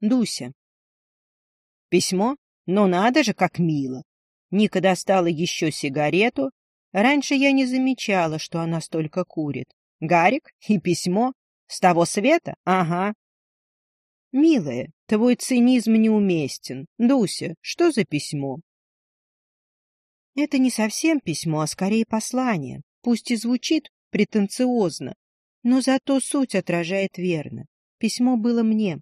Дуся. Письмо? Ну надо же, как мило. Ника достала еще сигарету. Раньше я не замечала, что она столько курит. Гарик и письмо? С того света? Ага. Милая, твой цинизм неуместен. Дуся, что за письмо? Это не совсем письмо, а скорее послание. Пусть и звучит претенциозно, но зато суть отражает верно. Письмо было мне,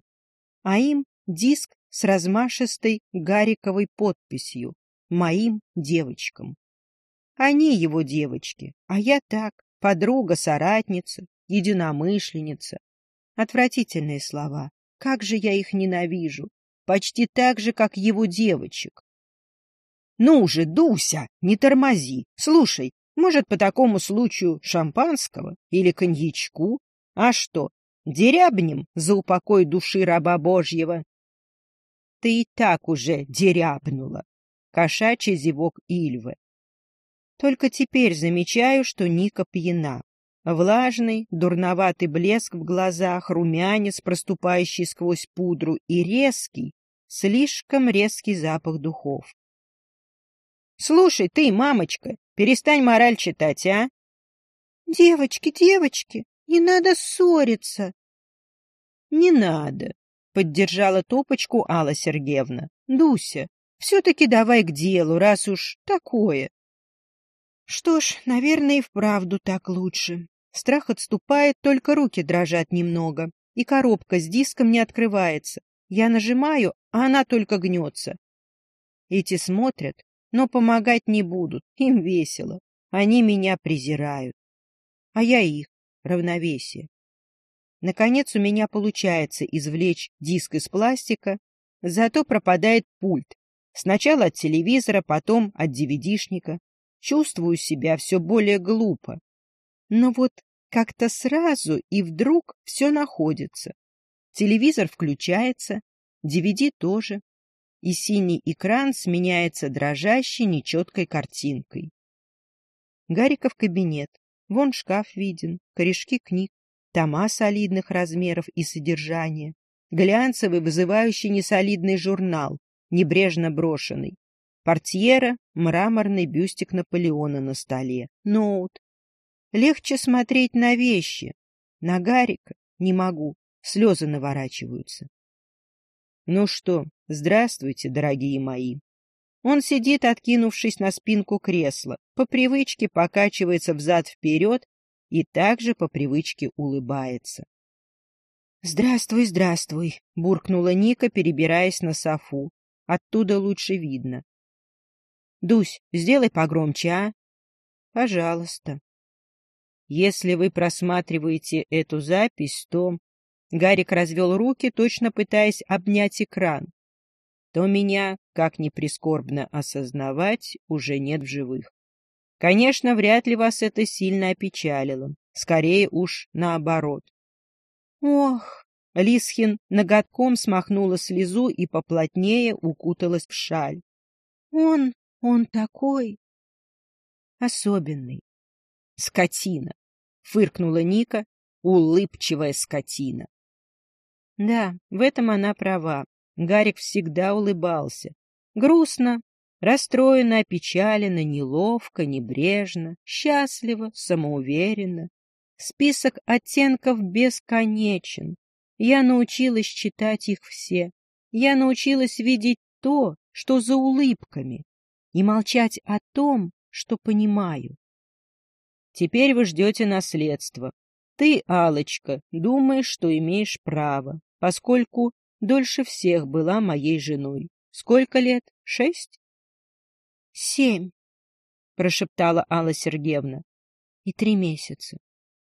а им диск с размашистой гариковой подписью «Моим девочкам». Они его девочки, а я так, подруга, соратница, единомышленница. Отвратительные слова. Как же я их ненавижу. Почти так же, как его девочек. Ну же, Дуся, не тормози. Слушай, может, по такому случаю шампанского или коньячку? А что, дерябнем за упокой души раба Божьего? Ты и так уже дерябнула. Кошачий зевок Ильвы. Только теперь замечаю, что Ника пьяна. Влажный, дурноватый блеск в глазах, румянец, проступающий сквозь пудру, и резкий, слишком резкий запах духов. — Слушай, ты, мамочка, Перестань мораль читать, а? Девочки, девочки, не надо ссориться. Не надо, поддержала топочку Алла Сергеевна. Дуся, все-таки давай к делу, раз уж такое. Что ж, наверное, и вправду так лучше. Страх отступает, только руки дрожат немного, и коробка с диском не открывается. Я нажимаю, а она только гнется. Эти смотрят, но помогать не будут, им весело. Они меня презирают. А я их. Равновесие. Наконец у меня получается извлечь диск из пластика, зато пропадает пульт. Сначала от телевизора, потом от DVD-шника. Чувствую себя все более глупо. Но вот как-то сразу и вдруг все находится. Телевизор включается, DVD тоже и синий экран сменяется дрожащей, нечеткой картинкой. Гариков кабинет. Вон шкаф виден, корешки книг, тома солидных размеров и содержания, глянцевый, вызывающий несолидный журнал, небрежно брошенный, портьера, мраморный бюстик Наполеона на столе, ноут. Легче смотреть на вещи. На Гарика не могу, слезы наворачиваются. Ну что, здравствуйте, дорогие мои. Он сидит, откинувшись на спинку кресла, по привычке покачивается взад-вперед и также по привычке улыбается. «Здравствуй, здравствуй», — буркнула Ника, перебираясь на софу. Оттуда лучше видно. «Дусь, сделай погромче, а?» «Пожалуйста». Если вы просматриваете эту запись, то Гарик развел руки, точно пытаясь обнять экран. То меня, как ни прискорбно осознавать, уже нет в живых. Конечно, вряд ли вас это сильно опечалило. Скорее уж наоборот. Ох! Лисхин ноготком смахнула слезу и поплотнее укуталась в шаль. Он, он такой особенный. Скотина! Фыркнула Ника, улыбчивая скотина. Да, в этом она права. Гарик всегда улыбался. Грустно, расстроенно, опечаленно, неловко, небрежно, счастливо, самоуверенно. Список оттенков бесконечен. Я научилась читать их все. Я научилась видеть то, что за улыбками, и молчать о том, что понимаю. Теперь вы ждете наследства. Ты, алочка думаешь, что имеешь право поскольку дольше всех была моей женой. Сколько лет? Шесть? — Семь, — прошептала Алла Сергеевна. — И три месяца.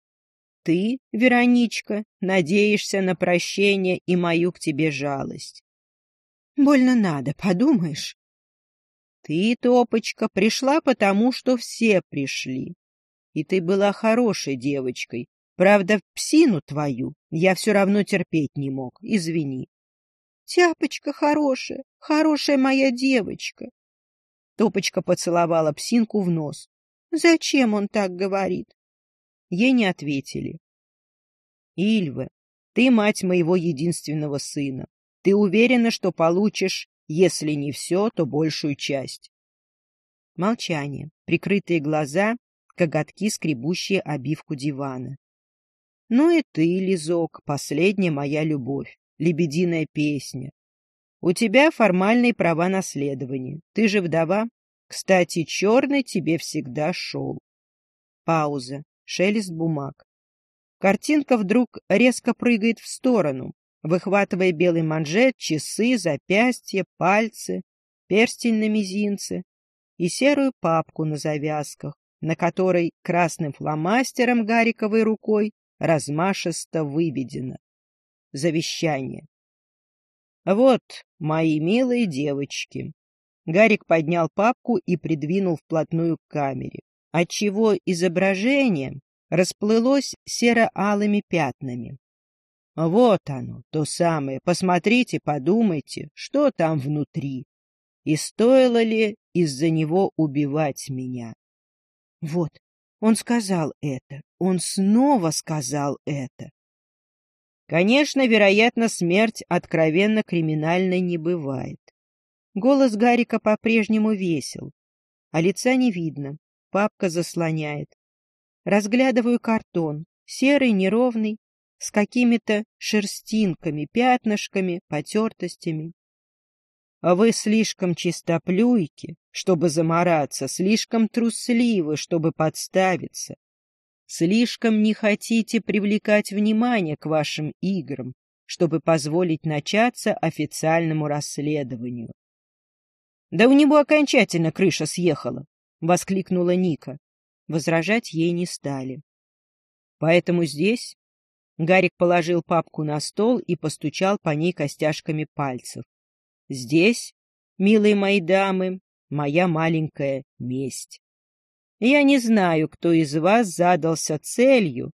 — Ты, Вероничка, надеешься на прощение и мою к тебе жалость. — Больно надо, подумаешь. — Ты, Топочка, пришла потому, что все пришли. И ты была хорошей девочкой, Правда, псину твою я все равно терпеть не мог, извини. Тяпочка хорошая, хорошая моя девочка. Топочка поцеловала псинку в нос. Зачем он так говорит? Ей не ответили. Ильва, ты мать моего единственного сына. Ты уверена, что получишь, если не все, то большую часть. Молчание, прикрытые глаза, коготки, скребущие обивку дивана. Ну и ты, Лизок, последняя моя любовь, лебединая песня. У тебя формальные права наследования. Ты же вдова. Кстати, черный тебе всегда шел. Пауза. Шелест бумаг. Картинка вдруг резко прыгает в сторону, выхватывая белый манжет, часы, запястья, пальцы, перстень на мизинце и серую папку на завязках, на которой красным фломастером гариковой рукой размашисто выведено. Завещание. Вот, мои милые девочки. Гарик поднял папку и придвинул вплотную к камере, отчего изображение расплылось серо-алыми пятнами. Вот оно, то самое. Посмотрите, подумайте, что там внутри. И стоило ли из-за него убивать меня? Вот, он сказал это. Он снова сказал это. Конечно, вероятно, смерть откровенно криминальной не бывает. Голос Гарика по-прежнему весел, а лица не видно, папка заслоняет. Разглядываю картон, серый, неровный, с какими-то шерстинками, пятнышками, потертостями. А вы слишком чистоплюйки, чтобы замораться, слишком трусливы, чтобы подставиться. Слишком не хотите привлекать внимание к вашим играм, чтобы позволить начаться официальному расследованию. — Да у него окончательно крыша съехала! — воскликнула Ника. Возражать ей не стали. — Поэтому здесь... Гарик положил папку на стол и постучал по ней костяшками пальцев. Здесь, милые мои дамы, моя маленькая месть. Я не знаю, кто из вас задался целью,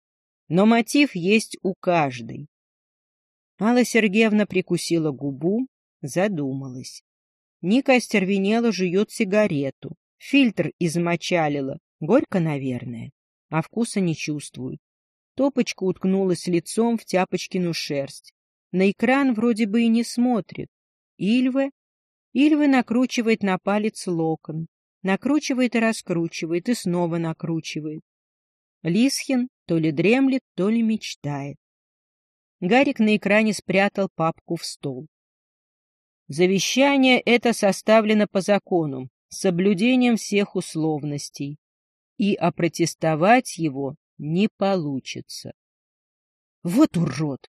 но мотив есть у каждой. Алла Сергеевна прикусила губу, задумалась. Ника остервенела, жует сигарету. Фильтр измочалила. Горько, наверное. А вкуса не чувствует. Топочка уткнулась лицом в тяпочкину шерсть. На экран вроде бы и не смотрит. Ильве? Ильве накручивает на палец локон. Накручивает и раскручивает, и снова накручивает. Лисхин то ли дремлет, то ли мечтает. Гарик на экране спрятал папку в стол. Завещание это составлено по закону, с соблюдением всех условностей, и опротестовать его не получится. Вот урод!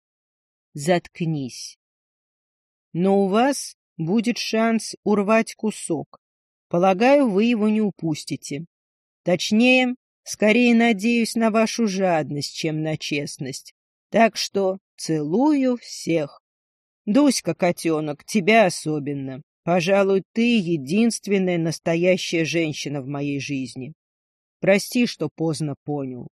Заткнись. Но у вас будет шанс урвать кусок. Полагаю, вы его не упустите. Точнее, скорее надеюсь на вашу жадность, чем на честность. Так что целую всех. Дуська, котенок, тебя особенно. Пожалуй, ты единственная настоящая женщина в моей жизни. Прости, что поздно понял.